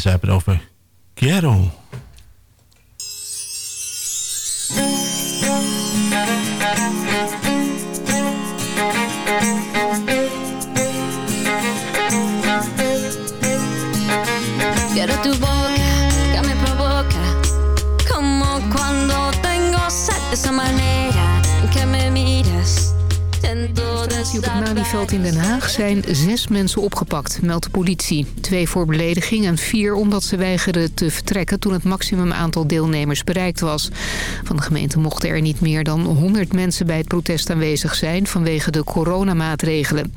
ze hebben het over Quiero. In Den Haag zijn zes mensen opgepakt, meldt de politie. Twee voor belediging en vier omdat ze weigerden te vertrekken... toen het maximum aantal deelnemers bereikt was. Van de gemeente mochten er niet meer dan 100 mensen bij het protest aanwezig zijn... vanwege de coronamaatregelen.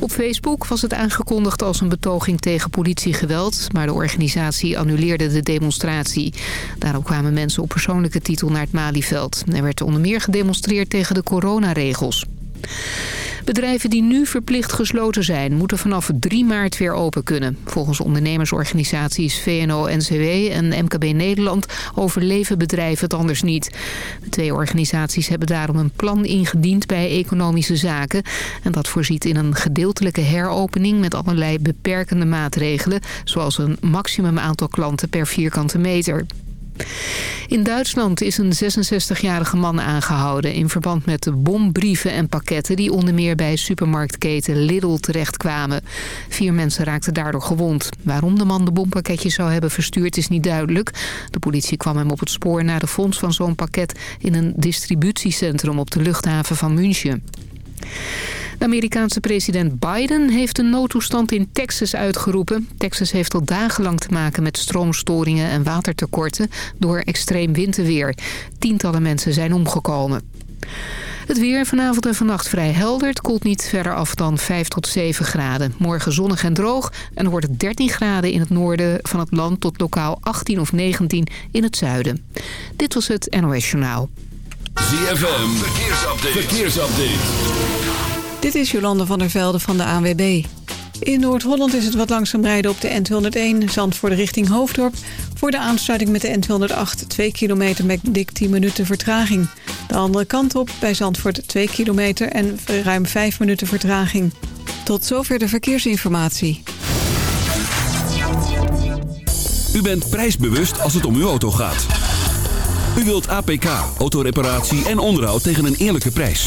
Op Facebook was het aangekondigd als een betoging tegen politiegeweld... maar de organisatie annuleerde de demonstratie. Daarom kwamen mensen op persoonlijke titel naar het Malieveld. Er werd onder meer gedemonstreerd tegen de coronaregels. Bedrijven die nu verplicht gesloten zijn... moeten vanaf 3 maart weer open kunnen. Volgens ondernemersorganisaties VNO-NCW en MKB Nederland... overleven bedrijven het anders niet. De twee organisaties hebben daarom een plan ingediend bij economische zaken. En dat voorziet in een gedeeltelijke heropening... met allerlei beperkende maatregelen... zoals een maximum aantal klanten per vierkante meter. In Duitsland is een 66-jarige man aangehouden... in verband met de bombrieven en pakketten... die onder meer bij supermarktketen Lidl terechtkwamen. Vier mensen raakten daardoor gewond. Waarom de man de bompakketjes zou hebben verstuurd is niet duidelijk. De politie kwam hem op het spoor naar de fonds van zo'n pakket... in een distributiecentrum op de luchthaven van München. Amerikaanse president Biden heeft een noodtoestand in Texas uitgeroepen. Texas heeft al dagenlang te maken met stroomstoringen en watertekorten door extreem winterweer. Tientallen mensen zijn omgekomen. Het weer vanavond en vannacht vrij helder. Het koelt niet verder af dan 5 tot 7 graden. Morgen zonnig en droog en wordt het 13 graden in het noorden van het land... tot lokaal 18 of 19 in het zuiden. Dit was het NOS Journaal. ZFM, verkeersupdate. verkeersupdate. Dit is Jolande van der Velde van de ANWB. In Noord-Holland is het wat langzaam rijden op de N201 Zandvoort richting Hoofddorp. Voor de aansluiting met de N208 2 kilometer met dik 10 minuten vertraging. De andere kant op bij Zandvoort 2 kilometer en ruim 5 minuten vertraging. Tot zover de verkeersinformatie. U bent prijsbewust als het om uw auto gaat. U wilt APK, autoreparatie en onderhoud tegen een eerlijke prijs.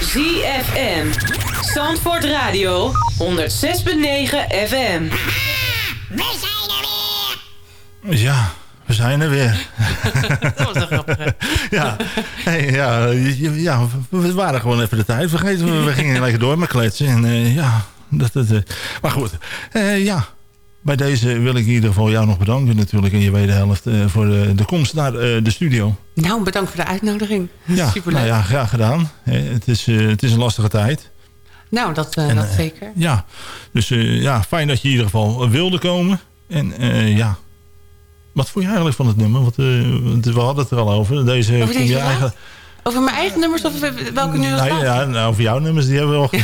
ZFM. Zandvoort Radio. 106.9 FM. We zijn er weer. Ja, we zijn er weer. Dat was een grappige. ja, hey, ja, ja, we waren gewoon even de tijd vergeten. We gingen lekker door met kletsen. En uh, ja, dat, dat, uh, maar goed. Uh, ja, bij deze wil ik in ieder geval jou nog bedanken natuurlijk in je wederhelft uh, voor de, de, komst naar uh, de studio. Nou, bedankt voor de uitnodiging. Ja, nou ja, graag gedaan. het, is, uh, het is een lastige tijd. Nou, dat, en, dat zeker. ja, dus ja, fijn dat je in ieder geval wilde komen. En ja, wat vond je eigenlijk van het nummer? Want we hadden het er al over. Deze over kom je eigenlijk... Over mijn eigen nummers of welke nummers? Nee, ja, nou, over jouw nummers, die hebben we al.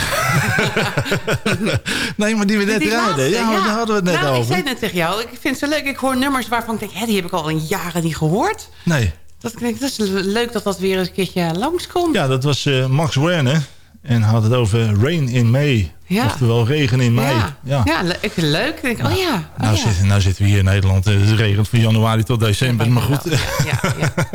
nee, maar die we net rijden. Ja, ja, daar hadden we het net nou, over. Ik zei net tegen jou, ik vind het zo leuk. Ik hoor nummers waarvan ik denk, hé, die heb ik al in jaren niet gehoord. Nee. Dat, dat is leuk dat dat weer eens een keertje langskomt. Ja, dat was uh, Max Werner. En had het over Rain in May. Ja. Oftewel regen in mei. Ja, ja. leuk. denk, oh ja. nou, oh, ja. Zitten, nou zitten we hier in Nederland. Het regent van januari tot december. maar goed. Ja, ja,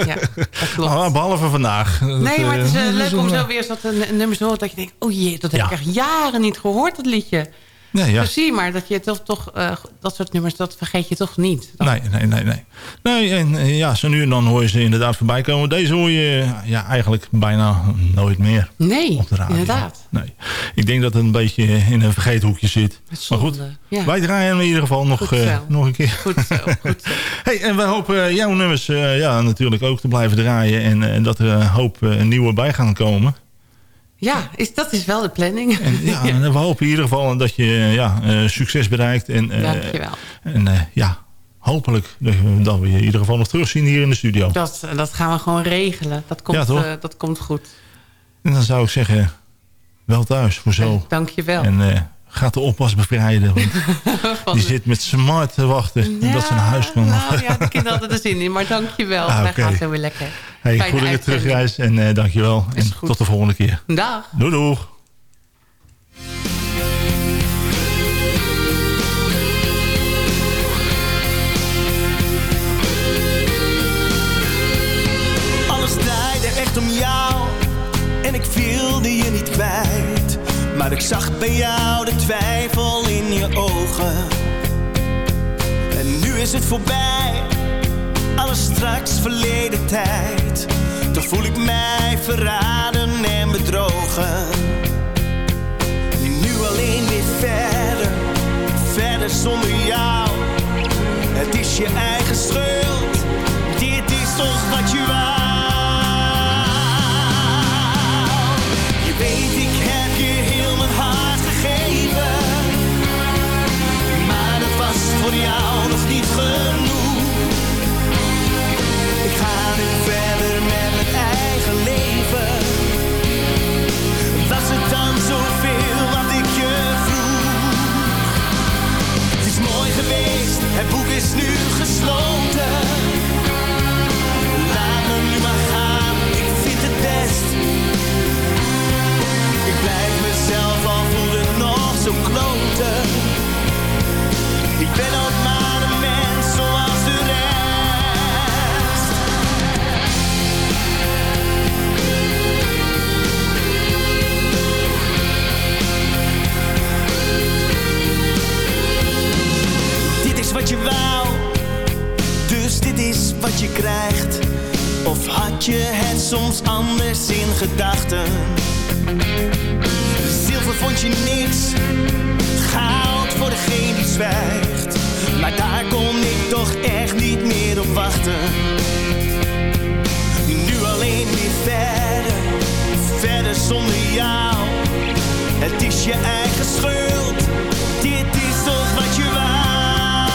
ja, dat klopt. Nou, behalve vandaag. Nee, maar het is uh, leuk om zo weer eens dat een nummer te horen. Dat je denkt, oh jee, dat heb ik echt jaren niet gehoord, dat liedje. Nee, ja. Zie maar dat je toch, toch uh, dat soort nummers, dat vergeet je toch niet. Dan. Nee, nee, nee, nee. Nee, en uh, ja, zo nu en dan hoor je ze inderdaad voorbij komen. Deze hoor je ja, eigenlijk bijna nooit meer. Nee, op de radio. inderdaad. Nee. Ik denk dat het een beetje in een vergeethoekje zit. Maar goed, ja. wij draaien hem in ieder geval nog, uh, nog een keer. Goed zo, goed zo. hey, en we hopen jouw nummers ja, natuurlijk ook te blijven draaien. En, en dat er een hoop nieuwe bij gaan komen. Ja, is, dat is wel de planning. En, ja, en we hopen in ieder geval dat je ja, uh, succes bereikt. En, uh, Dankjewel. En uh, ja, hopelijk dat we je in ieder geval nog terugzien hier in de studio. Dat, dat gaan we gewoon regelen. Dat komt, ja, dat komt goed. En dan zou ik zeggen, wel thuis voor zo. Dankjewel. En gaat de oppas bevrijden. Want die zit met smart te wachten. Ja, dat ze naar huis kan. Nou ja, de kinderen hadden er zin in. Maar dankjewel. Ah, okay. Wij gaan zo weer lekker. Hey, goede terugreis en uh, dankjewel. En goed. tot de volgende keer. Dag. Doei doeg. Alles draaide echt om jou. En ik wilde je niet kwijt. Maar ik zag bij jou de twijfel in je ogen. En nu is het voorbij alles straks verleden tijd. Toch voel ik mij verraden en bedrogen. Nu alleen weer verder, verder zonder jou. Het is je eigen schuld, dit is toch wat je wou. voor jou niet genoeg. Ik ga nu verder met mijn eigen leven. Was het dan zoveel wat ik je vroeg? Het is mooi geweest, het boek is nu gesloten. Laat me nu maar gaan, ik vind het best. Ik blijf mezelf al voelen nog zo kloten. Ben. Dit is wat je wou. Dus dit is wat je krijgt. Of had je het soms anders in gedachten? vroeger vond je niks goud voor degene die zwijgt. Maar daar kon ik toch echt niet meer op wachten. Nu alleen weer verder, verder zonder jou. Het is je eigen schuld, dit is toch wat je wou.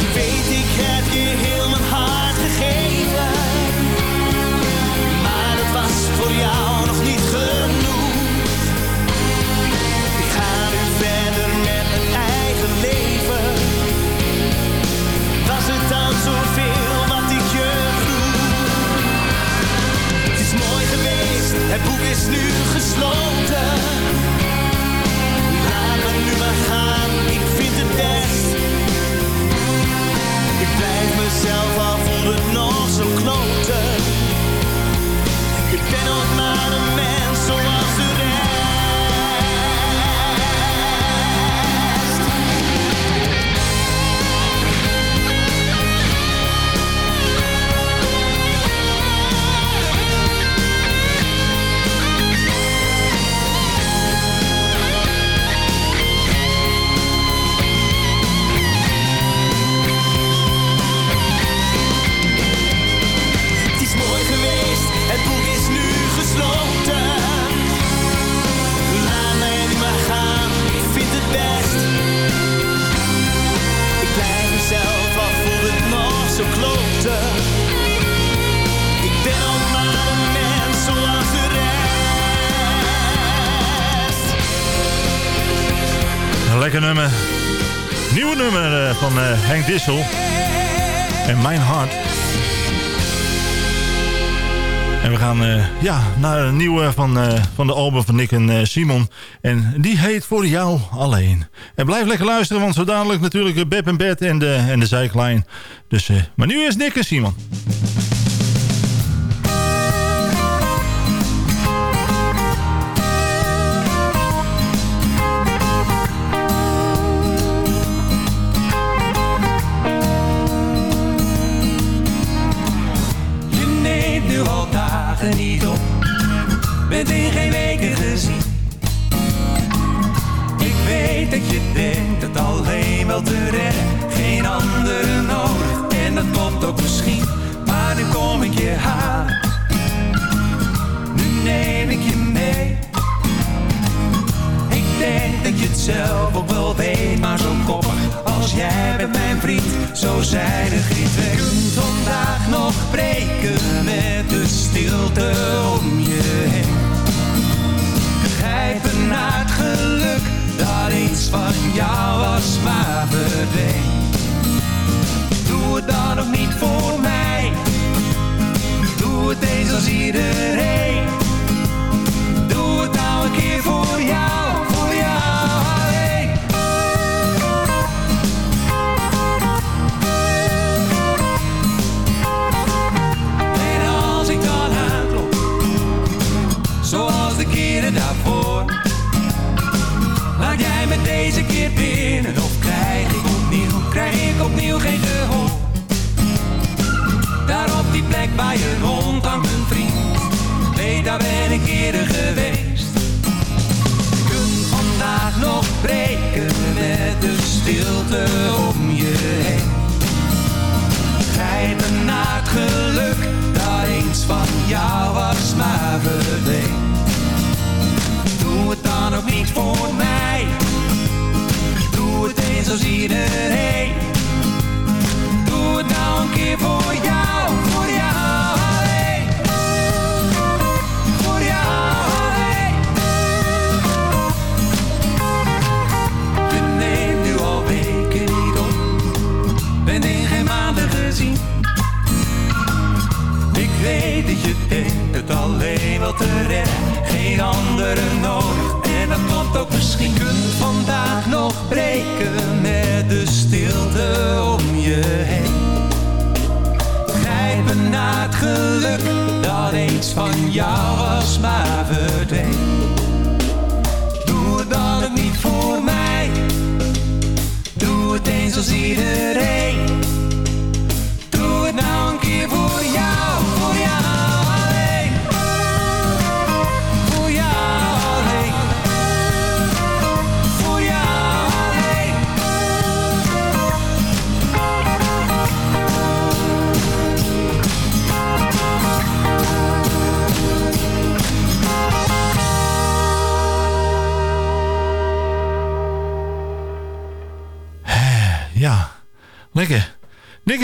Je weet, ik heb je heel mijn hart gegeven. Eh, Henk Dissel. En Mijn Hart. En we gaan eh, ja, naar een nieuwe van, eh, van de album van Nick en Simon. En die heet Voor jou alleen. En blijf lekker luisteren, want zo dadelijk natuurlijk Beb en Bert en de, en de zijklijn. Dus, maar nu is Nick en Simon.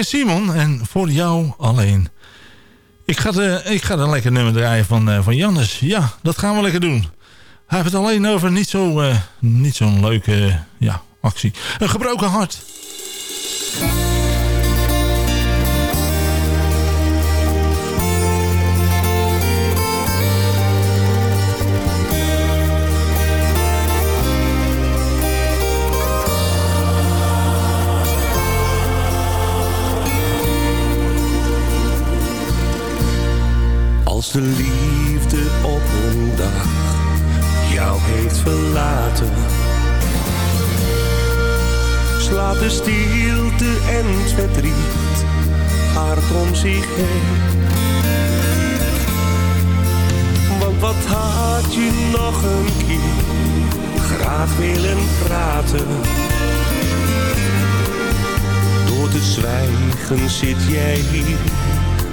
Simon en voor jou alleen. Ik ga, de, ik ga een lekker nummer draaien van, uh, van Jannes. Ja, dat gaan we lekker doen. Hij heeft het alleen over niet zo'n uh, niet zo'n leuke ja, actie. Een gebroken hart. De liefde op een dag jou heeft verlaten. Slaat de stilte en het verdriet hard om zich heen. Want wat had je nog een keer graag willen praten? Door te zwijgen zit jij hier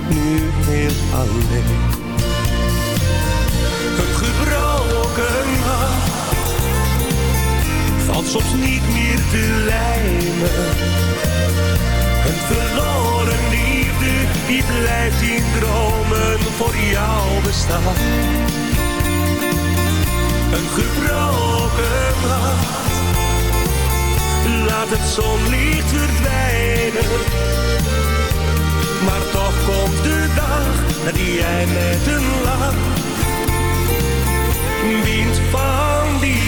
nu heel alleen. Een gebroken hart valt soms niet meer te lijmen. Een verloren liefde die blijft in dromen voor jou bestaan. Een gebroken hart laat het zonlicht verdwijnen maar toch komt de dag dat jij met een lach wint van die.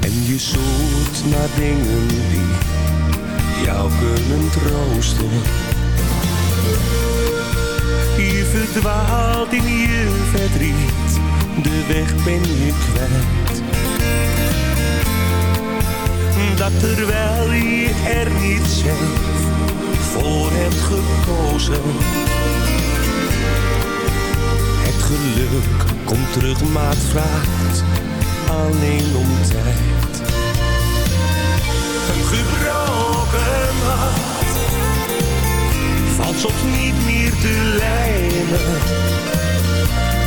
En je zoekt naar dingen die jou kunnen troosten. Je verdwaalt in je verdriet, de weg ben je kwijt. Dat terwijl je er niet zelf voor hebt gekozen. Het geluk komt terug, maar het vraagt alleen om tijd. Een gebroken hart valt soms niet lijmen.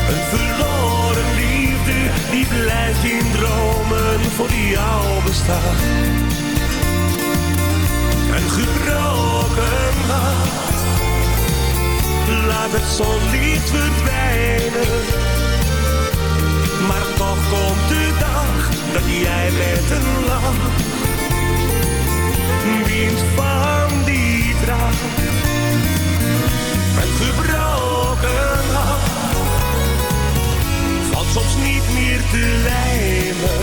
Een verloren liefde die blijft in dromen voor jou bestaan. Een gebroken hart laat het zonlicht verdwijnen. Maar toch komt de dag dat jij met een lach wint van die traan. Een gebroken hart valt soms niet meer te lijmen.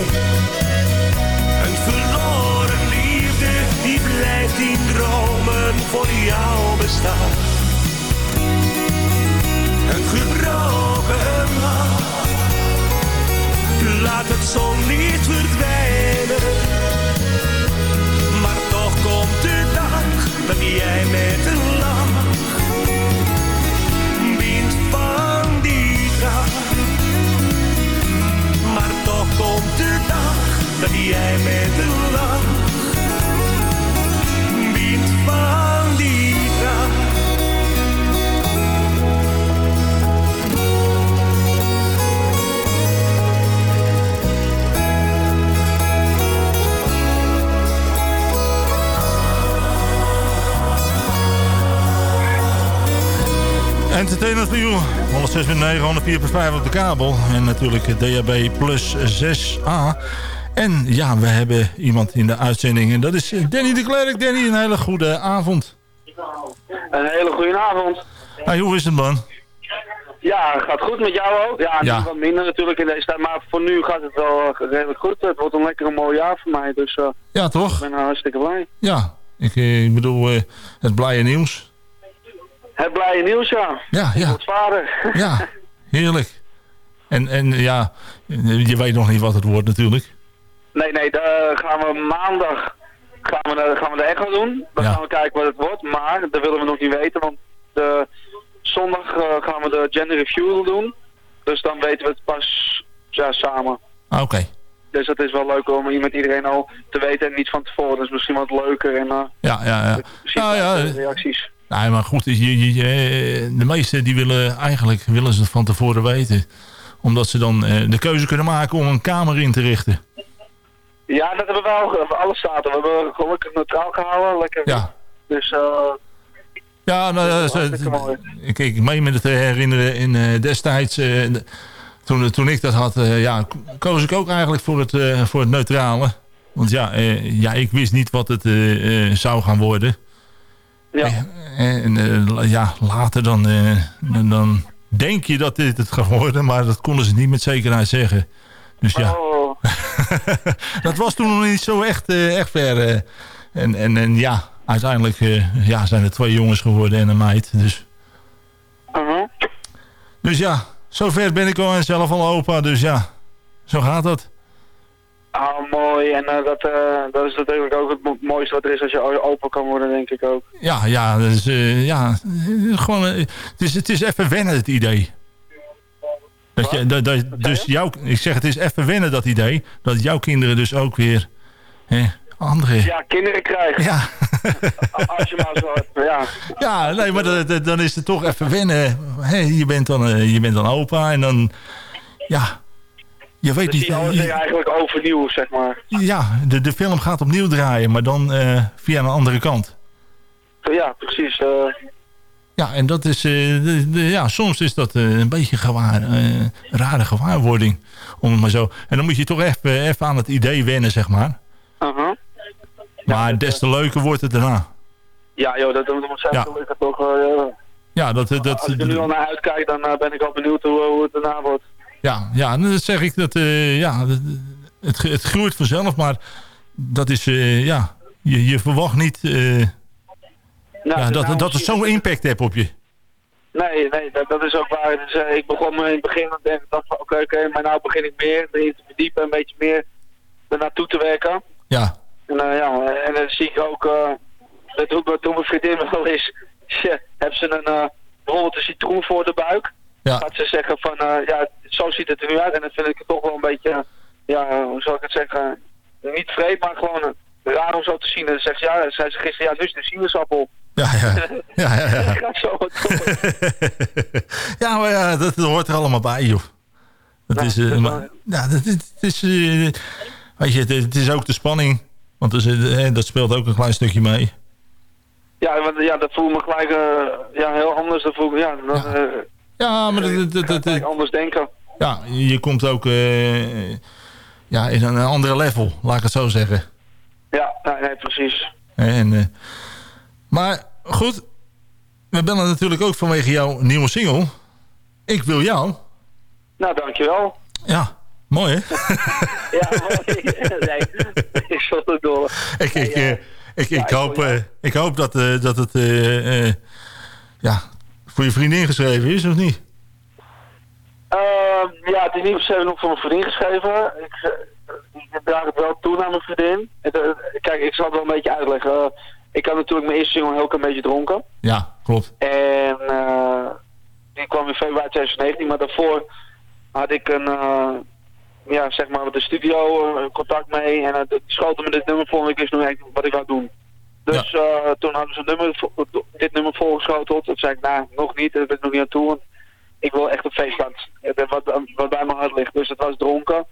Een verloren liefde die blijft in dromen voor jou bestaan. Een gebroken hart laat het zonlicht verdwijnen. Maar toch komt de dag dat jij met een lach dat jij met een lach wint van die traan. Entertainment for You, 106.9, 104.5 op de kabel. En natuurlijk DHB plus 6A. En ja, we hebben iemand in de uitzending. En dat is Danny de Klerk. Danny, een hele goede avond. Een hele goede avond. Hey, hoe is het man? Ja, gaat goed met jou ook. Ja, Ja. wat minder natuurlijk in deze tijd. Maar voor nu gaat het wel eh, redelijk goed. Het wordt een lekker mooi jaar voor mij. Dus eh, Ja, toch? ik ben hartstikke blij. Ja, ik, eh, ik bedoel eh, het blije nieuws. Het blije nieuws, ja. Ja, ja. vader. Ja, heerlijk. En, en ja, je weet nog niet wat het wordt natuurlijk. Nee, nee, daar gaan we maandag gaan we, de- gaan we de echo doen. Dan Ja. gaan we kijken wat het wordt. Maar dat willen we nog niet weten. Want de, zondag eh, gaan we de gender review doen. Dus dan weten we het pas ja, samen. Ah, Oké. Dus dat is wel leuk om met iedereen al te weten en niet van tevoren. Dat is misschien wat leuker en uh, ja, ja, ja. Nou, ja, reacties. Nee, maar goed, je, je, de meesten die willen eigenlijk willen ze het van tevoren weten. Omdat ze dan de keuze kunnen maken om een kamer in te richten. Ja, dat hebben we wel. Alles staat We hebben gelukkig neutraal gehouden. Lekker. Ja. Dus... uh ja, nou, ik, ik meen me te herinneren in uh, destijds, uh, toen, toen ik dat had, uh, ja, koos ik ook eigenlijk voor het, voor het neutrale. Want ja, ja, ik wist niet wat het zou gaan worden. Ja. En ja, later dan, dan denk je dat dit het gaat worden, maar dat konden ze niet met zekerheid zeggen. Dus ja, oh. dat was toen nog niet zo echt, echt ver. en, en, en ja, uiteindelijk uh, ja, zijn er twee jongens geworden en een meid. Dus, uh -huh. dus ja, zover ben ik al en zelf al opa. Dus ja, zo gaat dat. Ah, mooi. En uh, dat, uh, dat is natuurlijk ook het mooiste wat er is als je opa kan worden, denk ik ook. Ja, ja, dus, ja gewoon, het, is, het is even wennen, het idee. Dat je, dat, dat, dus jouw, ik zeg, het is even wennen, dat idee. Dat jouw kinderen dus ook weer... Hè, andere... Ja, kinderen krijgen. Ja. Als je maar zo ja. Ja, nee, maar dat, dan is het toch even wennen. Hey, je, bent dan, uh, je bent dan opa en dan... Ja, je weet dus niet... Die alles eigenlijk overnieuw, zeg maar. Ja, de, de film gaat opnieuw draaien, maar dan uh, via een andere kant. Ja, precies. Uh... Ja, en dat is... De, de, ja, soms is dat een beetje gewaar, rare gewaarwording. Om het maar zo... En dan moet je toch even, even aan het idee wennen, zeg maar. Uh -huh. Maar des te leuker wordt het daarna. Ja, joh, dat, dat moet zijn ja. toch. Ja, dat, dat, als ik er nu al naar uitkijk, dan ben ik al benieuwd hoe, hoe het daarna wordt. Ja, ja dan zeg ik dat ja, het, het groeit vanzelf, maar dat is, ja, je, je verwacht niet nou, ja, dat, nou, dat het zo'n impact heeft op je. Nee, nee, dat, dat is ook waar. Dus, ik begon in het begin en dacht van oké, okay, okay, maar nou begin ik meer erin te verdiepen, een beetje meer ernaartoe te werken. Ja. En, uh, ja, en dan zie ik ook, uh, dat wat mijn vriendin wel is, hebben ze een, bijvoorbeeld een citroen voor de buik. Ja. Dat ze zeggen van, ja, zo ziet het er nu uit. En dan vind ik het toch wel een beetje, ja, hoe zal ik het zeggen, niet vreemd, maar gewoon raar om zo te zien. En dan zegt ja, zei ze gisteren, ja, nu is de sinaasappel. Ja, ja. Ja, ja, ja. gaat zo ja, maar ja, dat, dat hoort er allemaal bij, joh. Dat Nou, is, uh, maar, ja, dat, het is, uh, weet je, het, het, is ook de spanning. Want dus, uh, dat speelt ook een klein stukje mee. Ja, want, ja dat voelt me gelijk ja, heel anders. Dat voel ik, ja, ja. ja, maar dat, dat, dat, dat anders denken. Ja, je komt ook ja, in een andere level, laat ik het zo zeggen. Ja, nee, nee precies. En, maar goed, we bellen natuurlijk ook vanwege jouw nieuwe single. Ik wil jou. Nou, dankjewel. Ja, mooi hè? ja, mooi. nee, ik zal het door. Ik, ik, ja, ik, ik, ja, ik, hoop, uh, ik hoop dat, uh, dat het uh, ja, voor je vriendin geschreven is, of niet? Ehm, ja, het is niet per se nog voor mijn vriendin geschreven. Ik, ik draag het wel toe naar mijn vriendin. Kijk, ik zal het wel een beetje uitleggen. Ik had natuurlijk mijn eerste single ook een beetje dronken. Ja, klopt. En die kwam in februari 2019, maar daarvoor had ik een, uh, ja, zeg maar, de studio uh, contact mee. En uh, schoten me dit nummer voor en ik wist nog niet wat ik wou doen. Dus ja. toen hadden ze een nummer, dit nummer voorgeschoteld. Toen zei ik, nou, nog niet, daar ben ik nog niet aan toe. Want ik wil echt een feeststand, wat, wat bij mijn hart ligt. Dus het was dronken.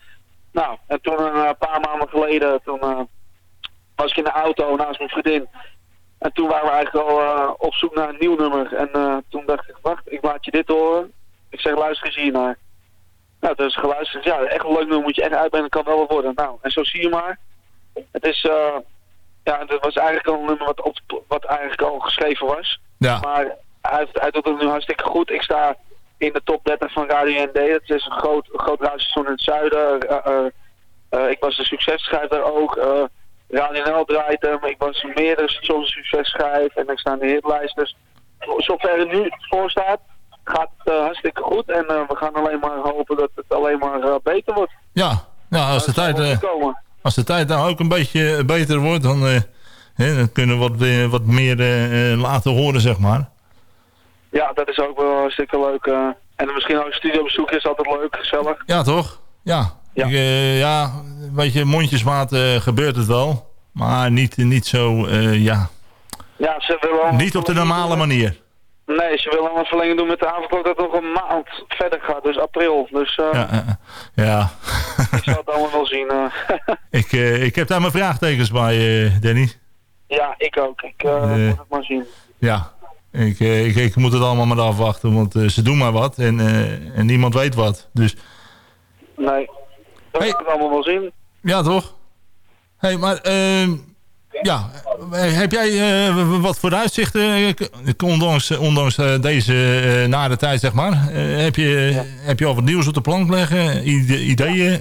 Nou, en toen een paar maanden geleden, toen was ik in de auto naast mijn vriendin. En toen waren we eigenlijk al op zoek naar een nieuw nummer. En toen dacht ik, wacht, ik laat je dit horen. Ik zeg, luister eens hier naar. Nou, dat is geluisterd. Ja, echt een leuk nummer moet je echt uitbrengen, kan wel wat worden. Nou, en zo zie je maar. Het is, uh, ja, het was eigenlijk al een nummer wat, op, wat eigenlijk al geschreven was. Ja. Maar hij, hij doet het nu hartstikke goed. Ik sta in de top 30 van Radio ND. Dat is een groot, een groot radiostation in het zuiden. Ik was de successchrijver ook. Radio NL draait hem. Ik was meerdere stations successchrijver. En ik sta in de hitlijst. Dus zover het nu voor staat, gaat het uh, hartstikke goed. En uh, we gaan alleen maar hopen dat het alleen maar uh, beter wordt. Ja, ja als, de tijd, als de tijd nou ook een beetje beter wordt, dan, hè, dan kunnen we wat, wat meer laten horen, zeg maar. Ja, dat is ook wel hartstikke leuk. en misschien ook een studiobezoek is altijd leuk, gezellig. Ja, toch? Ja. Ja, ik, uh, ja weet je, mondjesmaat uh, gebeurt het wel. Maar niet, niet zo, uh, ja... Ja, ze willen... Niet op de normale manier. Nee, ze willen een verlenging doen met de avondklok dat het nog een maand verder gaat. Dus april. Dus uh, ja, ja. ik zal het allemaal wel zien. Uh. ik, ik heb daar mijn vraagtekens bij, Danny. Ja, ik ook. Ik moet het maar zien. Ja, ik, ik, ik moet het allemaal maar afwachten. Want ze doen maar wat en, en niemand weet wat. Dus... Nee, dat hey. moet het allemaal wel zien. Ja, toch? Hé, hey, maar... ehm ja, heb jij uh, wat vooruitzichten, ondanks, ondanks uh, deze nare tijd, zeg maar? heb, je, ja. heb je al wat nieuws op de plank leggen, ideeën?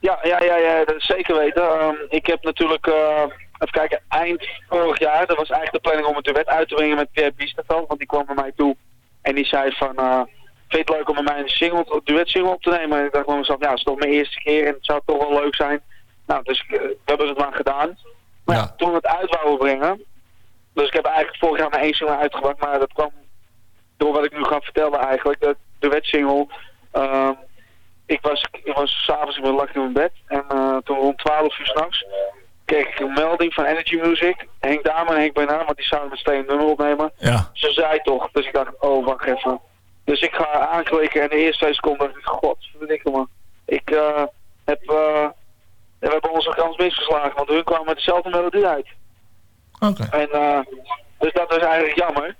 Ja, ja, ja, ja, dat zeker weten. Um, ik heb natuurlijk, even kijken, eind vorig jaar, dat was eigenlijk de planning om een duet uit te brengen met Pierre Biesterveld, want die kwam bij mij toe en die zei van, vind het leuk om met mij een single, duet single op te nemen? En ik dacht van mezelf, ja, het is toch mijn eerste keer en het zou toch wel leuk zijn. Nou, dus we hebben het maar gedaan. Maar ja. toen we het uit wouden brengen, dus ik heb eigenlijk vorig jaar maar één single uitgebracht, maar dat kwam door wat ik nu ga vertellen eigenlijk, de, de wetsingle. Uh, ik was, ik was s'avonds, ik lag in mijn bed en uh, toen rond 12 uur s'nachts kreeg ik een melding van Energy Music. Henk Dame en Henk Bijnaar, want die zouden met Steen nummer opnemen. Ja. Ze zei toch, dus ik dacht, oh wacht even. Dus ik ga aanklikken en de eerste twee seconden dacht ik, god, verdikke me. Ik uh, heb... Uh, we hebben onze kans misgeslagen, want hun kwamen met dezelfde melodie uit. Oké. Okay. En uh, dus dat is eigenlijk jammer.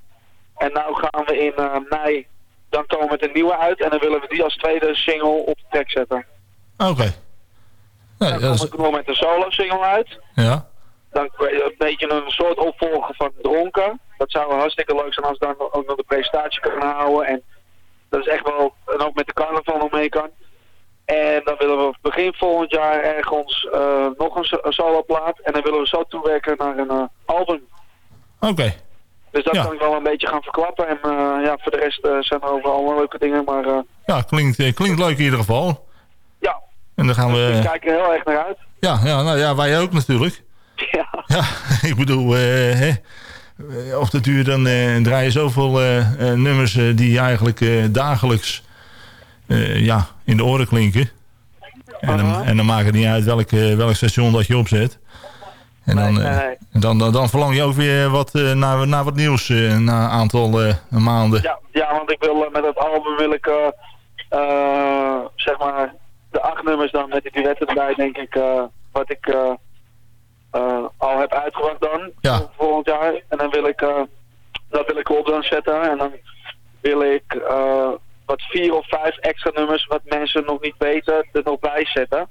En nu gaan we in mei, dan komen we met een nieuwe uit en dan willen we die als tweede single op de track zetten. Oké. Okay. Nee, dan kom ik nog met een solo single uit. Ja. Dan een beetje een soort opvolger van Dronken. Dat zou hartstikke leuk zijn als dan ook nog de presentatie kunnen houden. En dat is echt wel, en ook met de carnaval nog mee kan. En dan willen we begin volgend jaar ergens uh, nog een, een soloplaat. En dan willen we zo toewerken naar een uh, album. Oké. Okay. Dus dat ja. kan ik wel een beetje gaan verklappen. En uh, ja, voor de rest zijn er overal leuke dingen. Maar, ja, klinkt, klinkt leuk in ieder geval. Ja. En dan gaan we... Dus we kijken er heel erg naar uit. Ja, ja, nou ja, wij ook natuurlijk. Ja. Ja, ik bedoel, hè, op de duur dan draaien zoveel nummers die eigenlijk dagelijks ja, in de oren klinken. En, dan, en dan maakt het niet uit welk, welk station dat je opzet. En dan, dan, dan, dan, verlang je ook weer wat, naar, naar wat nieuws na een aantal maanden. Ja, ja, want ik wil met het album wil ik zeg maar de acht nummers dan met die duetten erbij denk ik wat ik al heb uitgebracht dan ja. volgend jaar. En dan wil ik dat wil ik op dan zetten en dan wil ik wat vier of vijf extra nummers wat mensen nog niet weten er nog bij zetten.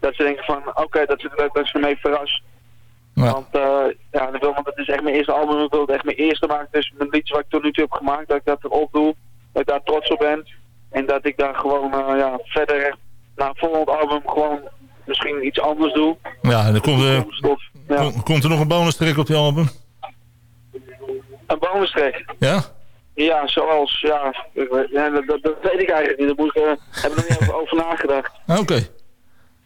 Dat ze denken van oké, okay, dat, dat, dat ze ermee verrast. Ja. Want, uh, ja, dat wil, want het is echt mijn eerste album. Ik wil het echt mijn eerste maken. Dus mijn liedje wat ik tot nu toe heb gemaakt, dat ik dat erop doe. Dat ik daar trots op ben. En dat ik daar gewoon uh, ja, verder naar het volgende album gewoon misschien iets anders doe. Ja, er komt, uh, ja. komt er nog een bonus track op je album? Een bonus track? Ja? Ja, zoals, ja, ja dat, dat, dat, weet ik eigenlijk niet. Daar moet ik, uh, heb ik nog niet over, over nagedacht. Oké. Okay.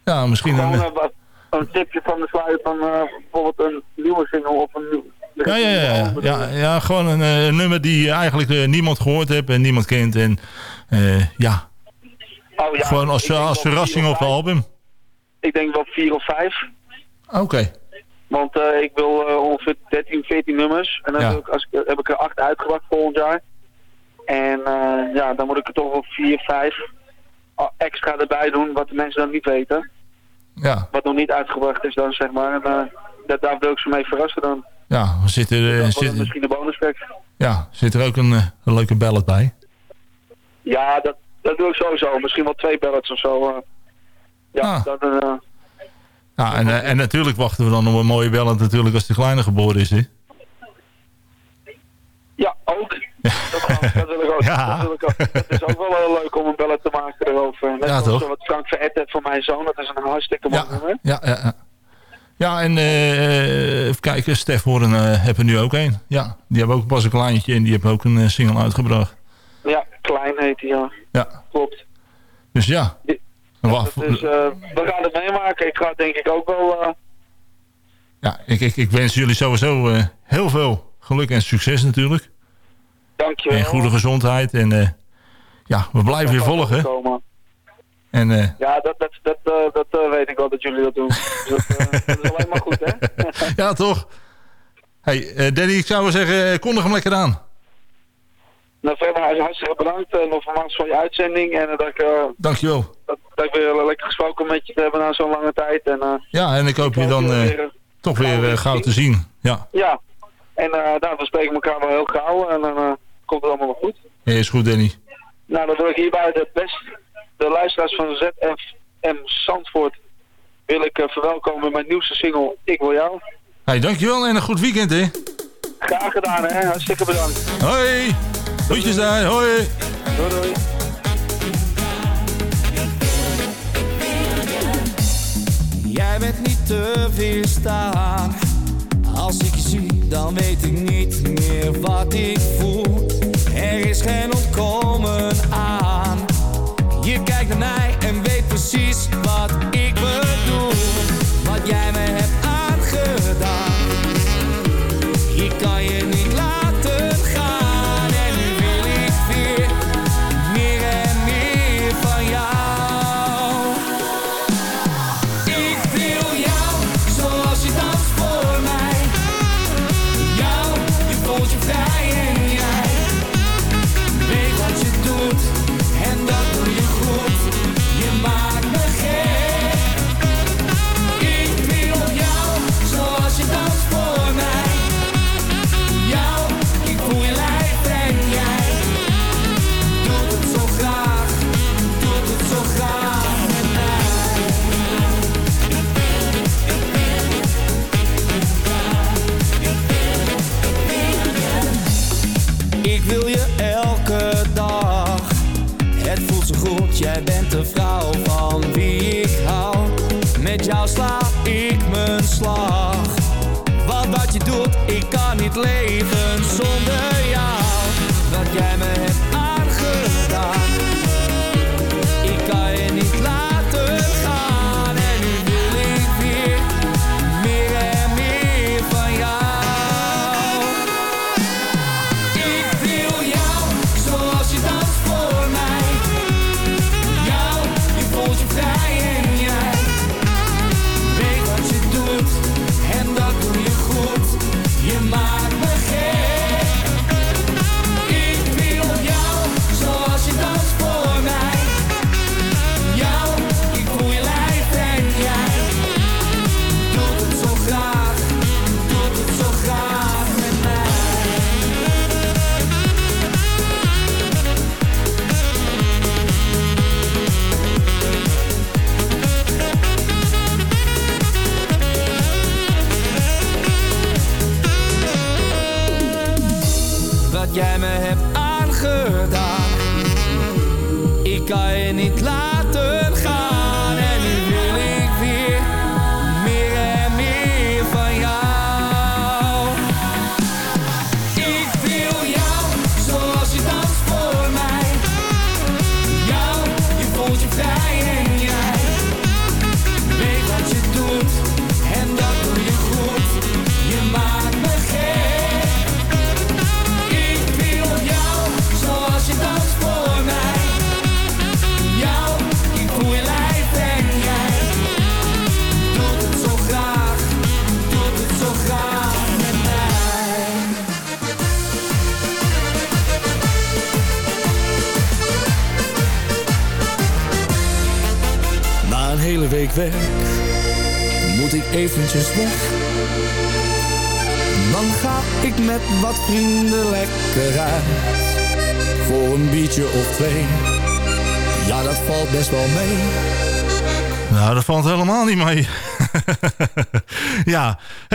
Ja, misschien Gewoon, dan... Uh, een tipje van de sluit van uh, bijvoorbeeld een nieuwe single of een. Ja, ja, ja, ja. ja, gewoon een, een nummer die eigenlijk niemand gehoord heeft en niemand kent. En ja. Oh, ja, gewoon als, als verrassing op het album. Ik denk wel vier of vijf. Oké. Okay. Want uh, ik wil uh, ongeveer 13, 14 nummers. En dan ja. ik, als ik, heb ik er 8 uitgebracht volgend jaar. En uh, ja, dan moet ik er toch wel 4, 5 extra erbij doen, wat de mensen dan niet weten. Ja. Wat nog niet uitgebracht is dan, zeg maar. En dat, daar wil ik ze mee verrassen dan. Ja, zit er... zit, misschien een bonuspack. Ja, zit er ook een, een leuke ballad bij? Ja, dat, dat doe ik sowieso. Misschien wel twee ballads of zo. Ja, ah. dat... Ja, en, uh, en natuurlijk wachten we dan op een mooie ballad natuurlijk als de kleine geboren is, hè? Ja, ook. Dat, dat, wil ik ook. Ja. Dat, wil ik ook. Het is ook wel heel leuk om een ballad te maken erover. Net ja, toch? wat Frank Verette heeft voor mijn zoon. Dat is een hartstikke mooi ja. nummer. Ja, ja, ja. Ja, en uh, even kijken, Stef Horen uh, hebben er nu ook een. Ja, die hebben ook pas een kleintje en die hebben ook een uh, single uitgebracht. Ja, Klein heet hij, ja. Ja. Klopt. Dus ja. Die, dus, we gaan het meemaken. Ik ga denk ik ook wel... Ja, ik, ik, ik wens jullie sowieso heel veel geluk en succes natuurlijk. Dankjewel. En goede gezondheid. En ja, we blijven je volgen. Komen. En, eh, Ja, dat, dat, dat, eh, dat eh, weet ik wel dat jullie dat doen. Dus dat, eh, dat is alleen maar goed, hè? ja, toch? Hey, eh, Danny, ik zou zeggen, eh, kondig hem lekker aan. nou, verder hartstikke bedankt nogmaals voor je uitzending. En eh, dat, ik, eh, Dankjewel. Dat, dat ik weer lekker gesproken met je te hebben na zo'n lange tijd. En, eh, Ja, en ik hoop je dan eh, weer, eh, toch weer gauw te zien. Ja, ja, en nou, we spreken elkaar wel heel gauw en dan komt het allemaal wel goed. Ja, is goed, Danny. Nou, dan wil ik hierbij de, best, de luisteraars van ZFM Zandvoort wil ik verwelkomen met mijn nieuwste single Ik Wil Jou. Hey, dankjewel en een goed weekend, hè. Graag gedaan, hè. Hartstikke bedankt. Hoi. Groetjes daar, hoi. Doei, doei. Te weerstaan. Als ik je zie, dan weet ik niet meer wat ik voel. Er is geen ontkomen aan. Je kijkt naar mij en weet precies wat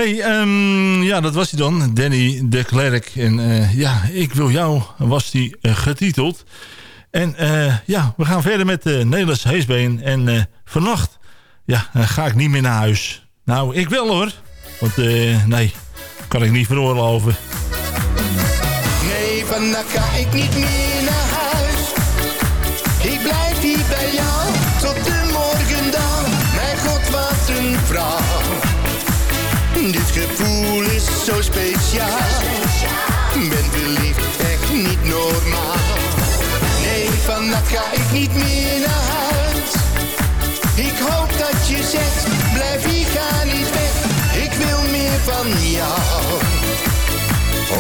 hey, ehm, ja, dat was hij dan. Danny de Klerk. En eh, ja, ik wil jou was die eh, getiteld. En eh, ja, we gaan verder met uh, Nederlands Heesbeen. En vannacht ja, ga ik niet meer naar huis. Nou, ik wel hoor. Want nee, kan ik niet veroorloven. Nee, vannacht ga ik niet meer naar huis. Ik blijf hier bij jou tot de morgen dan. Mijn god, wat een vrouw. Dit gevoel is zo speciaal. Ben verliefd, echt niet normaal. Nee, vannacht ga ik niet meer naar huis. Ik hoop dat je zegt, blijf hier, ga niet weg. Ik wil meer van jou.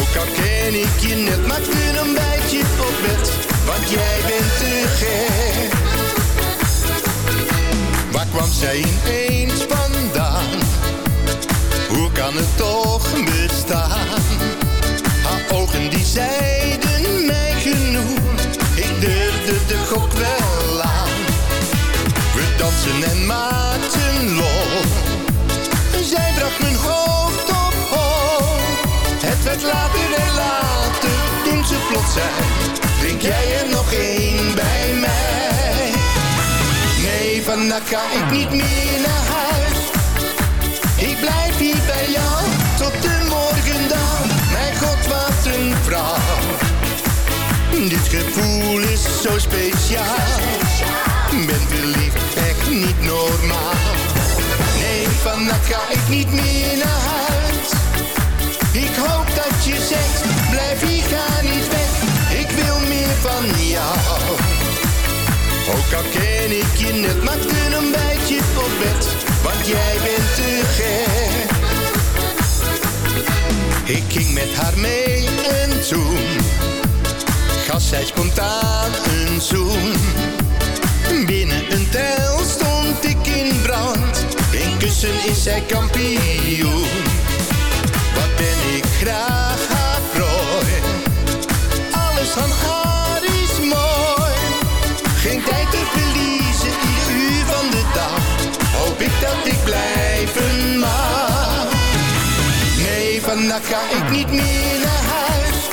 Ook al ken ik je net, maar weer een bijtje op bed. Want jij bent te gek. Waar kwam zij ineens van? Kan het toch bestaan? Haar ogen die zeiden mij genoeg, ik durfde de gok wel aan. We dansen en maakten lol, zij bracht mijn hoofd op hol. Het werd later en later, toen ze plots zei, drink jij er nog één bij mij? Nee, vandaag ga ik niet meer naar huis. Ik blijf hier bij jou tot de morgendag. Mijn god, wat een vrouw. Dit gevoel is zo speciaal. Ben verliefd, echt niet normaal. Nee, vannacht ga ik niet meer naar huis. Ik hoop dat je zegt, blijf hier, ga niet weg. Ik wil meer van jou. Ook al ken ik je net, maakte een bijtje op bed, want jij bent te gek. Ik ging met haar mee en toen gaf zij spontaan een zoen. Binnen een tel stond ik in brand, in kussen is zij kampioen. Vandaag ga ik niet meer naar huis.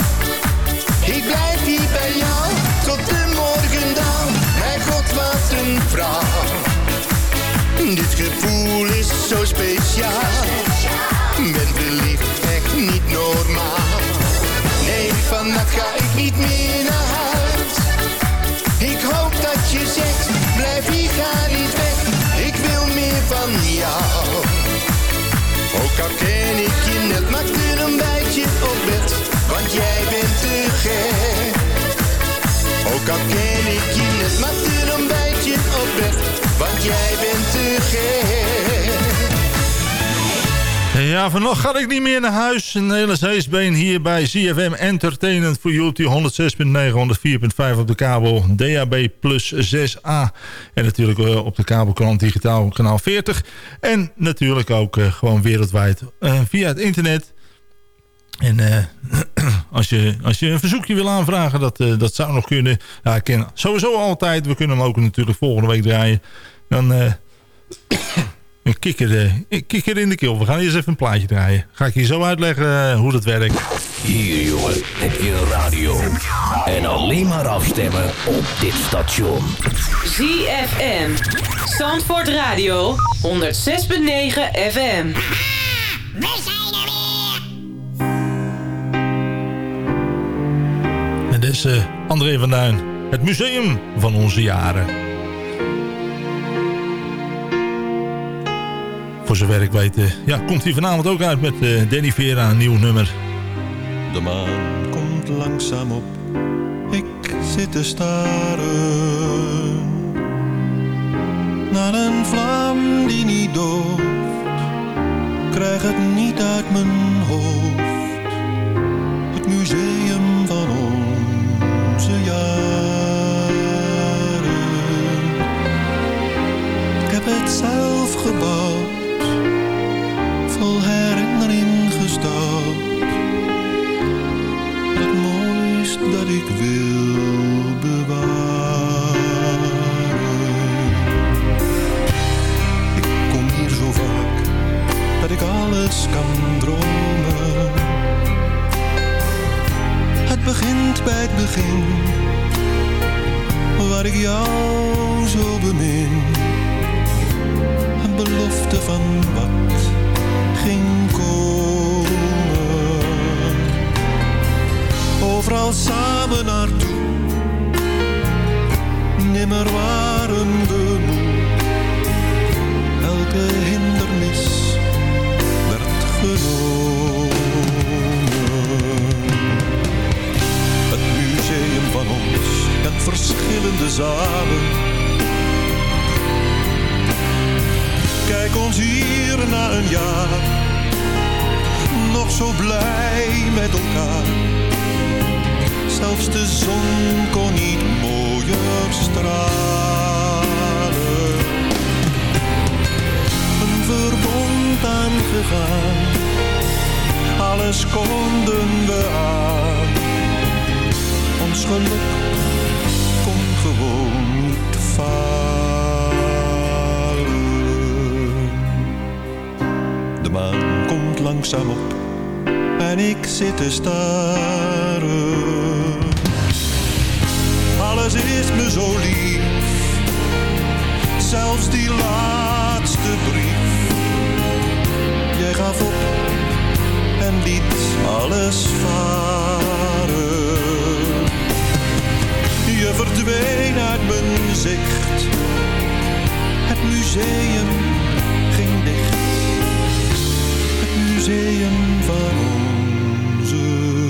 Ik blijf hier bij jou tot de morgendag Mijn god, wat een vrouw Dit gevoel is zo speciaal. Ben verliefd, echt niet normaal. Nee, vandaag ga ik niet meer Ook al ken ik je net, maakte een bijtje op bed. Want jij bent te gek. Ook al ken ik je net, maakte een bijtje op bed. Want jij bent te gek. Ja, vannacht ga ik niet meer naar huis. Een hele zeesbeen hier bij CFM Entertainment voor die 106.9, 104.5 op de kabel, DAB plus 6A. En natuurlijk uh, op de kabelkrant digitaal kanaal 40. En natuurlijk ook uh, gewoon wereldwijd uh, via het internet. En als, je, als je een verzoekje wil aanvragen, dat, dat zou nog kunnen. Ja, ik ken sowieso altijd. We kunnen hem ook natuurlijk volgende week draaien. Dan... Een kikker, een kikker in de keel. We gaan eerst even een plaatje draaien. Ga ik je zo uitleggen uh, hoe dat werkt. Hier jongen, heb je een radio. En alleen maar afstemmen op dit station. ZFM. Zandvoort Radio. 106.9 FM. We zijn er weer. En dit is uh, André van Duin. Het museum van onze jaren. Voor zover ik weet, uh, ja, komt hij vanavond ook uit met uh, Danny Vera, een nieuw nummer. De maan komt langzaam op, ik zit te staren. Naar een vlam die niet dooft, krijg het niet uit mijn hoofd. Het museum van onze jaren. Ik heb het zelf gebouwd dat ik wil bewaren. Ik kom hier zo vaak dat ik alles kan dromen. Het begint bij het begin, waar ik jou zo bemin. Een belofte van wat ging komen. Overal samen naartoe, nimmer waren we moe. Elke hindernis werd genomen. Het museum van ons, het verschillende zalen Kijk ons hier na een jaar Nog zo blij met elkaar de zon kon niet mooier stralen. Een verbond aangegaan, alles konden we aan. Ons geluk kon gewoon niet falen. De maan komt langzaam op en ik zit te staren. Alles is me zo lief, zelfs die laatste brief. Jij gaf op en liet alles varen. Je verdween uit mijn zicht, het museum ging dicht. Het museum van onze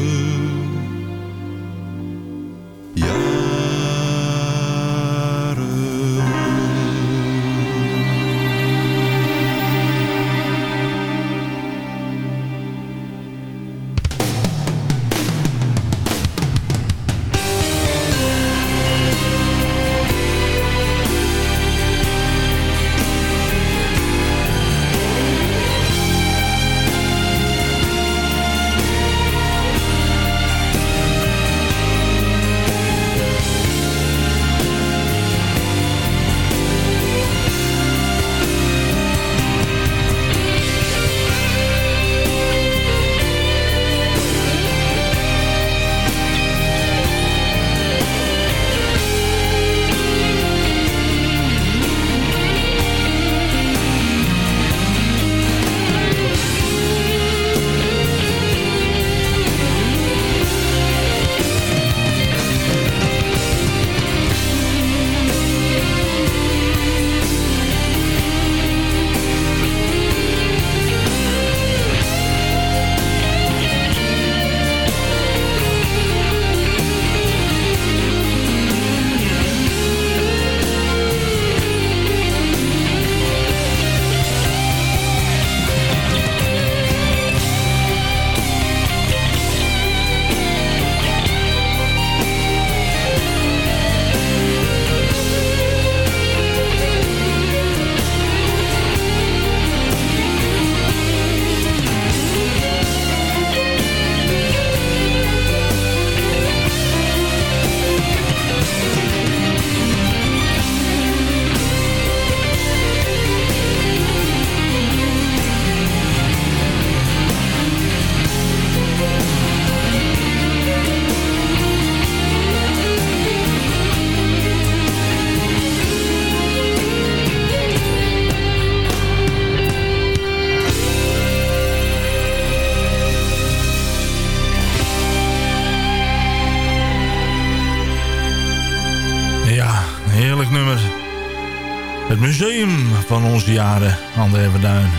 jaren, André Verduin.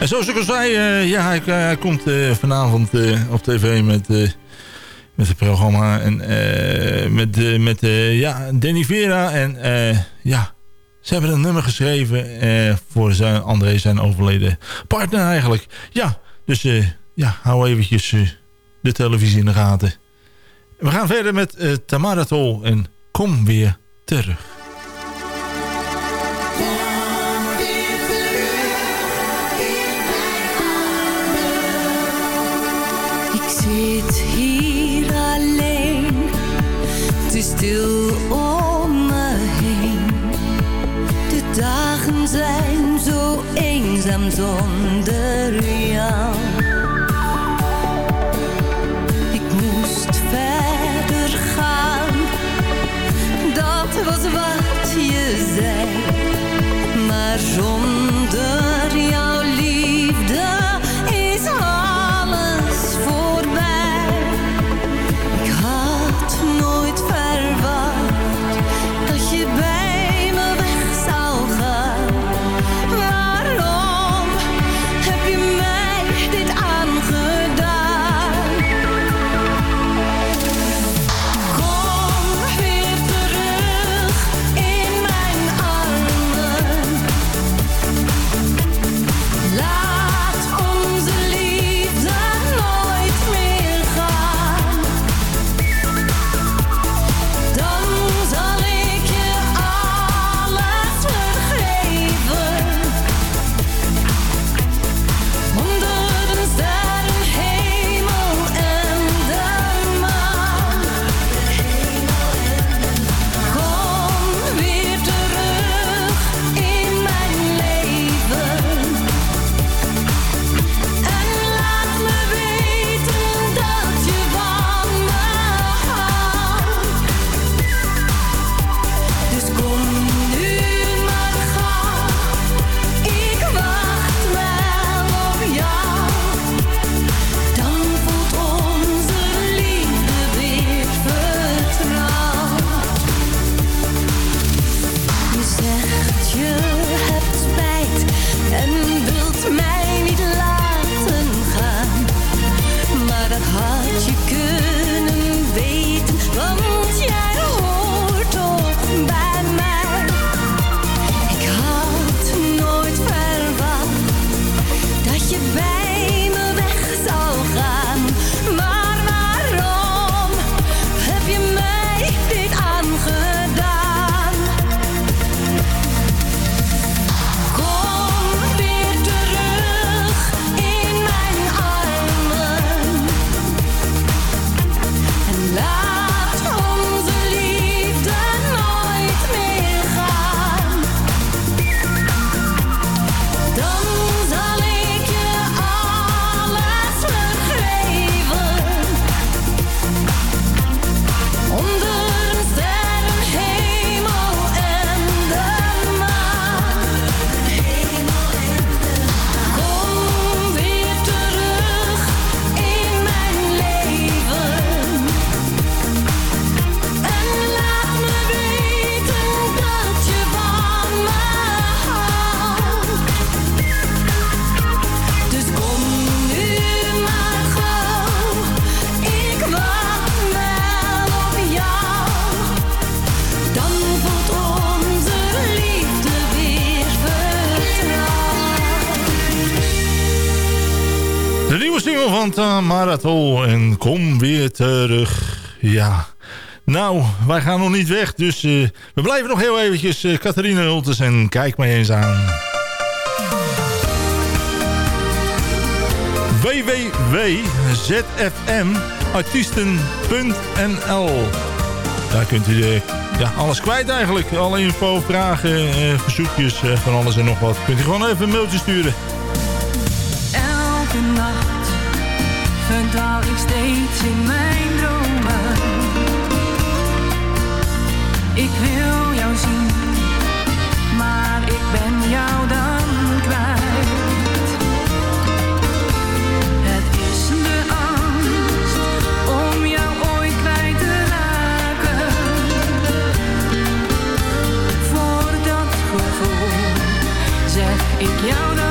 En zoals ik al zei, eh, ja, hij, hij komt eh, vanavond eh, op tv met, met het programma. En met, met ja, Danny Vera. En ja, ze hebben een nummer geschreven voor zijn, André, zijn overleden partner eigenlijk. Ja, dus ja, hou eventjes de televisie in de gaten. We gaan verder met Tamara Tol en Kom weer terug. Zit hier alleen, is stil om me heen. De dagen zijn zo eenzaam zonder jou. Ik moest verder gaan, dat was wat je zei. Maar zonder Santa Marathon en kom weer terug. Ja, nou, wij gaan nog niet weg, dus eh, we blijven nog heel eventjes. Uh, Catharine Hultes en kijk maar eens aan. www.zfmartiesten.nl Daar kunt u eh, alles kwijt eigenlijk. Alle info, vragen, verzoekjes, van alles en nog wat. Kunt u gewoon even een mailtje sturen. Elke nacht ik steeds in mijn dromen. Ik wil jou zien, maar ik ben jou dan kwijt. Het is de angst om jou ooit kwijt te raken. Voor dat gevoel zeg ik jou dan.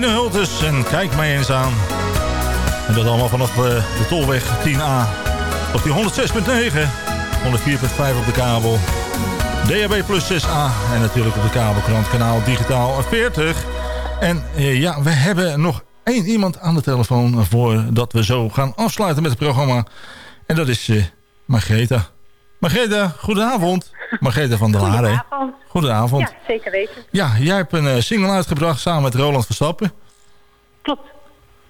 Catharine Hultes en Kijk mij eens aan. En dat allemaal vanaf eh, de Tolweg 10A. Op die 106.9. 104.5 op de kabel. DHB plus 6A. En natuurlijk op de kabelkrant kanaal digitaal 40. En eh, ja, we hebben nog één iemand aan de telefoon... voordat we zo gaan afsluiten met het programma. En dat is uh. Margreta, goedenavond. Margreta van der Laren. Goedenavond. Goedenavond. Ja, zeker weten. Ja, jij hebt een single uitgebracht samen met Roland Verstappen. Klopt.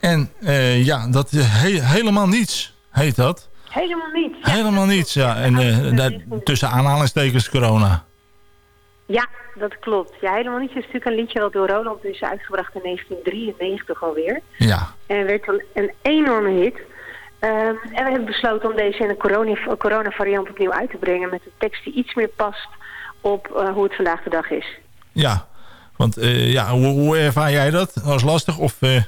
En uh, ja, dat he helemaal niets heet dat. Helemaal niets. Ja. Helemaal niets, ja. En uh, daar, tussen aanhalingstekens corona. Ja, dat klopt. Ja, helemaal niets is natuurlijk een liedje dat door Roland is uitgebracht in 1993 alweer. Ja. En werd dan een enorme hit. Um, en we hebben besloten om deze in een corona, corona variant opnieuw uit te brengen met een tekst die iets meer past op uh, hoe het vandaag de dag is. Ja, want uh, ja, hoe, hoe ervaar jij dat? Als lastig of... Uh...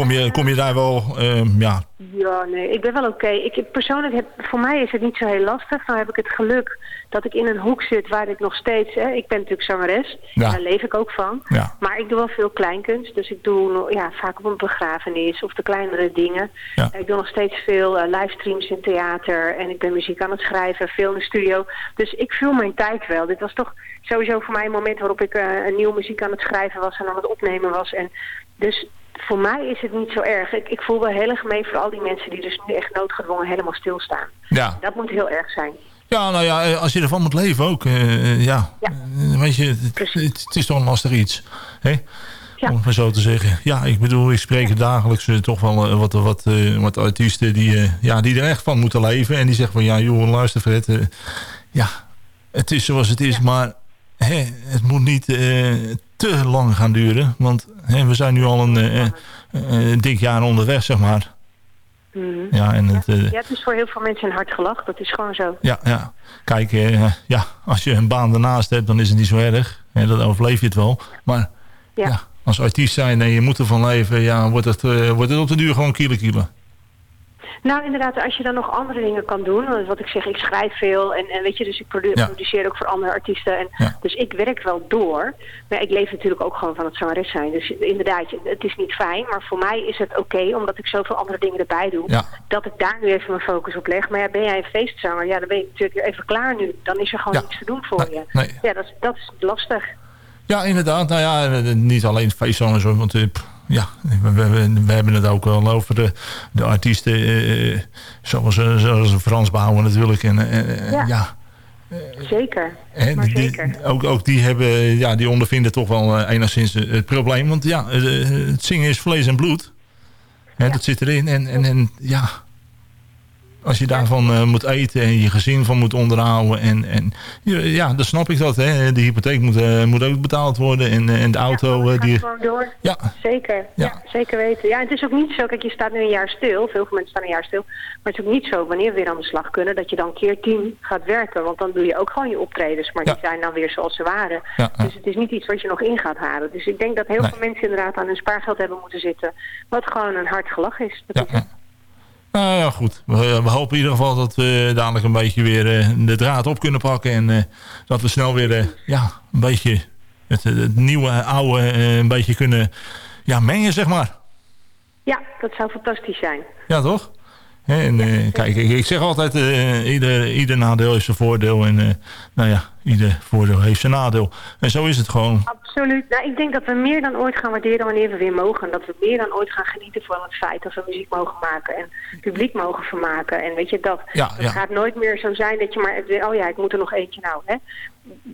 Kom je, kom je daar wel, uh, ja... Ja, nee, ik ben wel oké. Okay. Ik Persoonlijk, heb, voor mij is het niet zo heel lastig. Nou heb ik het geluk dat ik in een hoek zit waar ik nog steeds... Hè, ik ben natuurlijk zangeres, ja. daar leef ik ook van. Ja. Maar ik doe wel veel kleinkunst. Dus ik doe ja, vaak op een begrafenis of de kleinere dingen. Ja. Ik doe nog steeds veel uh, livestreams in theater. En ik ben muziek aan het schrijven, veel in de studio. Dus ik vul mijn tijd wel. Dit was toch sowieso voor mij een moment waarop ik uh, een nieuwe muziek aan het schrijven was... en aan het opnemen was. En dus voor mij is het niet zo erg. Ik, ik voel wel heel erg mee voor al die mensen die dus nu echt noodgedwongen helemaal stilstaan. Ja. Dat moet heel erg zijn. Ja, nou ja, als je ervan moet leven ook. Uh, ja. ja. Uh, weet je, het, is toch een lastig iets. Hè? Ja. Om het maar zo te zeggen. Ja, ik bedoel, ik spreek ja. dagelijks uh, toch wel wat, wat, wat artiesten die, ja, die er echt van moeten leven. En die zeggen van, ja joh, luister Fred. ja, het is zoals het is, ja. maar hè, het moet niet te lang gaan duren. Want hè, we zijn nu al een, uh, uh, dik jaar onderweg, zeg maar. Mm -hmm. ja, en het, ja, het is voor heel veel mensen een hard gelach. Dat is gewoon zo. Ja, ja. Kijk, ja, als je een baan ernaast hebt, dan is het niet zo erg. Hè, dan overleef je het wel. Maar ja. ja als artiest zijn en je moet ervan leven, ja, wordt, het, wordt het op de duur gewoon kiele kiele. Nou, inderdaad, als je dan nog andere dingen kan doen. Wat ik zeg, ik schrijf veel. En, en weet je, dus ik produ ja. produceer ook voor andere artiesten. En, ja. Dus ik werk wel door. Maar ik leef natuurlijk ook gewoon van het zangeres zijn. Dus inderdaad, het is niet fijn. Maar voor mij is het oké, okay, omdat ik zoveel andere dingen erbij doe. Ja. Dat ik daar nu even mijn focus op leg. Maar ja, ben jij een feestzanger? Ja, dan ben je natuurlijk even klaar nu. Dan is er gewoon niks te doen voor nee, je. Nee. Ja, dat is, dat is lastig. Ja, inderdaad. Nou ja, niet alleen feestzangers. Want ja, we, we, we, hebben het ook wel over de, de artiesten uh, zoals, zoals Frans Bouwen natuurlijk. En, uh, ja. ja. zeker. Maar die, zeker. Ook, ook die, hebben, ja, die ondervinden toch wel enigszins het probleem. Want ja, het zingen is vlees en bloed. Hè, ja. Dat zit erin. En, en, en ja, als je daarvan uh, moet eten en je gezin van moet onderhouden. En, en ja, dan snap ik dat. Hè. De hypotheek moet, uh, moet ook betaald worden. En, en de auto... Ja, die... gewoon door. Ja. Zeker. Ja. ja. zeker weten. Ja, het is ook niet zo. Kijk, je staat nu een jaar stil. Veel mensen staan een jaar stil. Maar het is ook niet zo, wanneer we weer aan de slag kunnen... dat je dan keer tien gaat werken. Want dan doe je ook gewoon je optredens. Maar die zijn dan weer zoals ze waren. Dus het is niet iets wat je nog in gaat halen. Dus ik denk dat heel nee. veel mensen inderdaad aan hun spaargeld hebben moeten zitten. Wat gewoon een hard gelach is. Dat ja. is nou ja, goed. We, we, hopen in ieder geval dat we dadelijk een beetje weer uh, de draad op kunnen pakken. En uh, dat we snel weer ja, een beetje het, het nieuwe, oude een beetje kunnen ja, mengen, zeg maar. Ja, dat zou fantastisch zijn. Ja, toch? En, kijk, ik, zeg altijd, ieder, ieder nadeel heeft zijn voordeel. En nou ja, ieder voordeel heeft zijn nadeel. En zo is het gewoon. Absoluut. Nou, ik denk dat we meer dan ooit gaan waarderen wanneer we weer mogen. Dat we meer dan ooit gaan genieten van het feit dat we muziek mogen maken. En publiek mogen vermaken. En weet je, dat, ja, gaat nooit meer zo zijn dat je maar... Oh ja, ik moet er nog eentje nou, hè.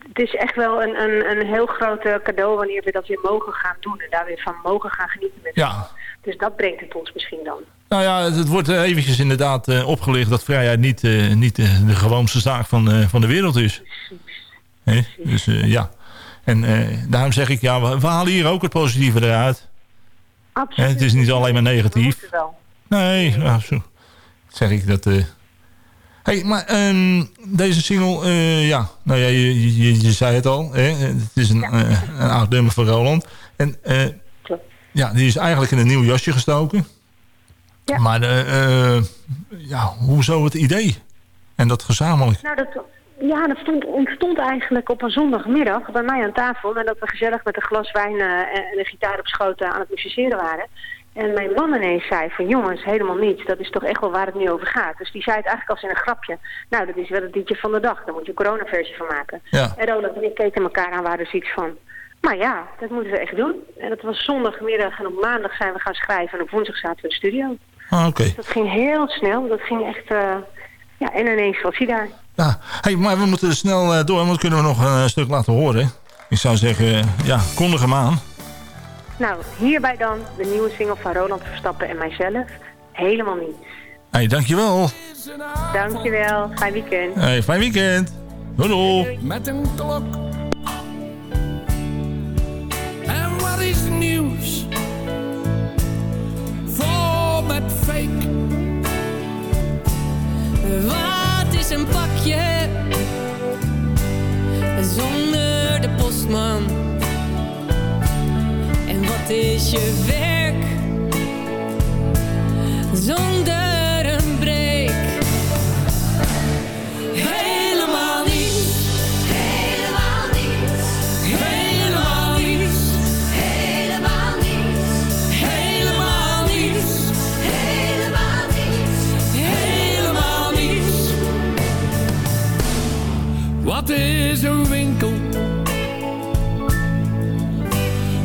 Het is echt wel een, een, een heel groot cadeau wanneer we dat weer mogen gaan doen. En daar weer van mogen gaan genieten met ja. Dus dat brengt het ons misschien dan. Nou ja, het, wordt eventjes inderdaad uh, opgelicht dat vrijheid niet, niet de gewoonste zaak van, van de wereld is. He? Dus ja. En daarom zeg ik, ja, we, we, halen hier ook het positieve eruit. Absoluut. He, het is niet alleen maar negatief. Wel. Nee, nou, zo zeg ik dat... Hey, maar um, deze single, ja, nou ja, je, je, je, zei het al. Hè? Het is een, ja. een oud nummer van Roland. En ja, die is eigenlijk in een nieuw jasje gestoken. Ja. Maar uh, uh, ja, hoezo het idee? En dat gezamenlijk? Nou, dat, ja, dat stond, ontstond eigenlijk op een zondagmiddag bij mij aan tafel. Nadat we gezellig met een glas wijn eh, en een gitaar op schoot aan het musiceren waren. En mijn man ineens zei van jongens, helemaal niets. Dat is toch echt wel waar het nu over gaat. Dus die zei het eigenlijk als in een grapje. Nou, dat is wel het liedje van de dag. Daar moet je een coronaversie van maken. Ja. En Roland en ik keken elkaar aan, waren dus iets van... Maar ja, dat moeten we echt doen. En dat was zondagmiddag en op maandag zijn we gaan schrijven. En op woensdag zaten we in de studio. Ah, oké. Dus dat ging heel snel. Dat ging echt... eh, ja, en ineens was hij daar. Ja, hey, maar we moeten snel eh, door, want kunnen we nog een stuk laten horen. Ik zou zeggen, eh, ja, kondig hem aan. Nou, hierbij dan de nieuwe single van Roland Verstappen en mijzelf. Helemaal niets. Hey, dankjewel. Dankjewel. Fijn weekend. Hey, fijn weekend. Doei, doei. Met een klok. En wat is nieuws? Vol met fake. Is pakje zonder de postman? En wat is je werk zonder Wat is een winkel?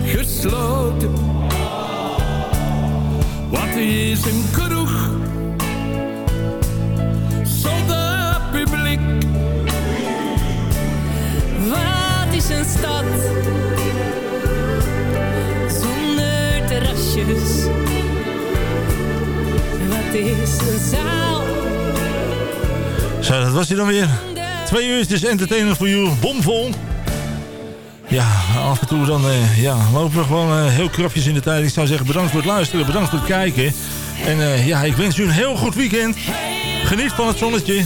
Gesloten. Wat is een kroeg? Zonder publiek. Wat is een stad zonder terrasjes? Wat is een zaal? Zo, dat was hij dan weer. Twee uur is entertainment voor you. Bomvol. Ja, af en toe dan eh, ja, lopen we gewoon eh, heel krapjes in de tijd. Ik zou zeggen bedankt voor het luisteren, bedankt voor het kijken. En eh, ja, ik wens u een heel goed weekend. Geniet van het zonnetje.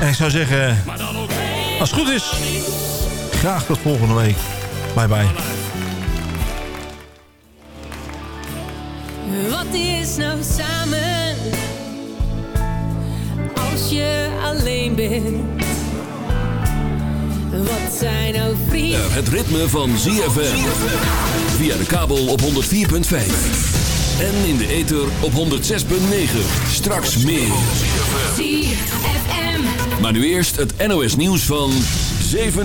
En ik zou zeggen, als het goed is, graag tot volgende week. Bye bye. Wat is nou samen als je alleen bent? Wat zijn nou vrienden? Het ritme van ZFM. Via de kabel op 104.5. En in de ether op 106.9. Straks meer. ZFM. Maar nu eerst het NOS nieuws van 7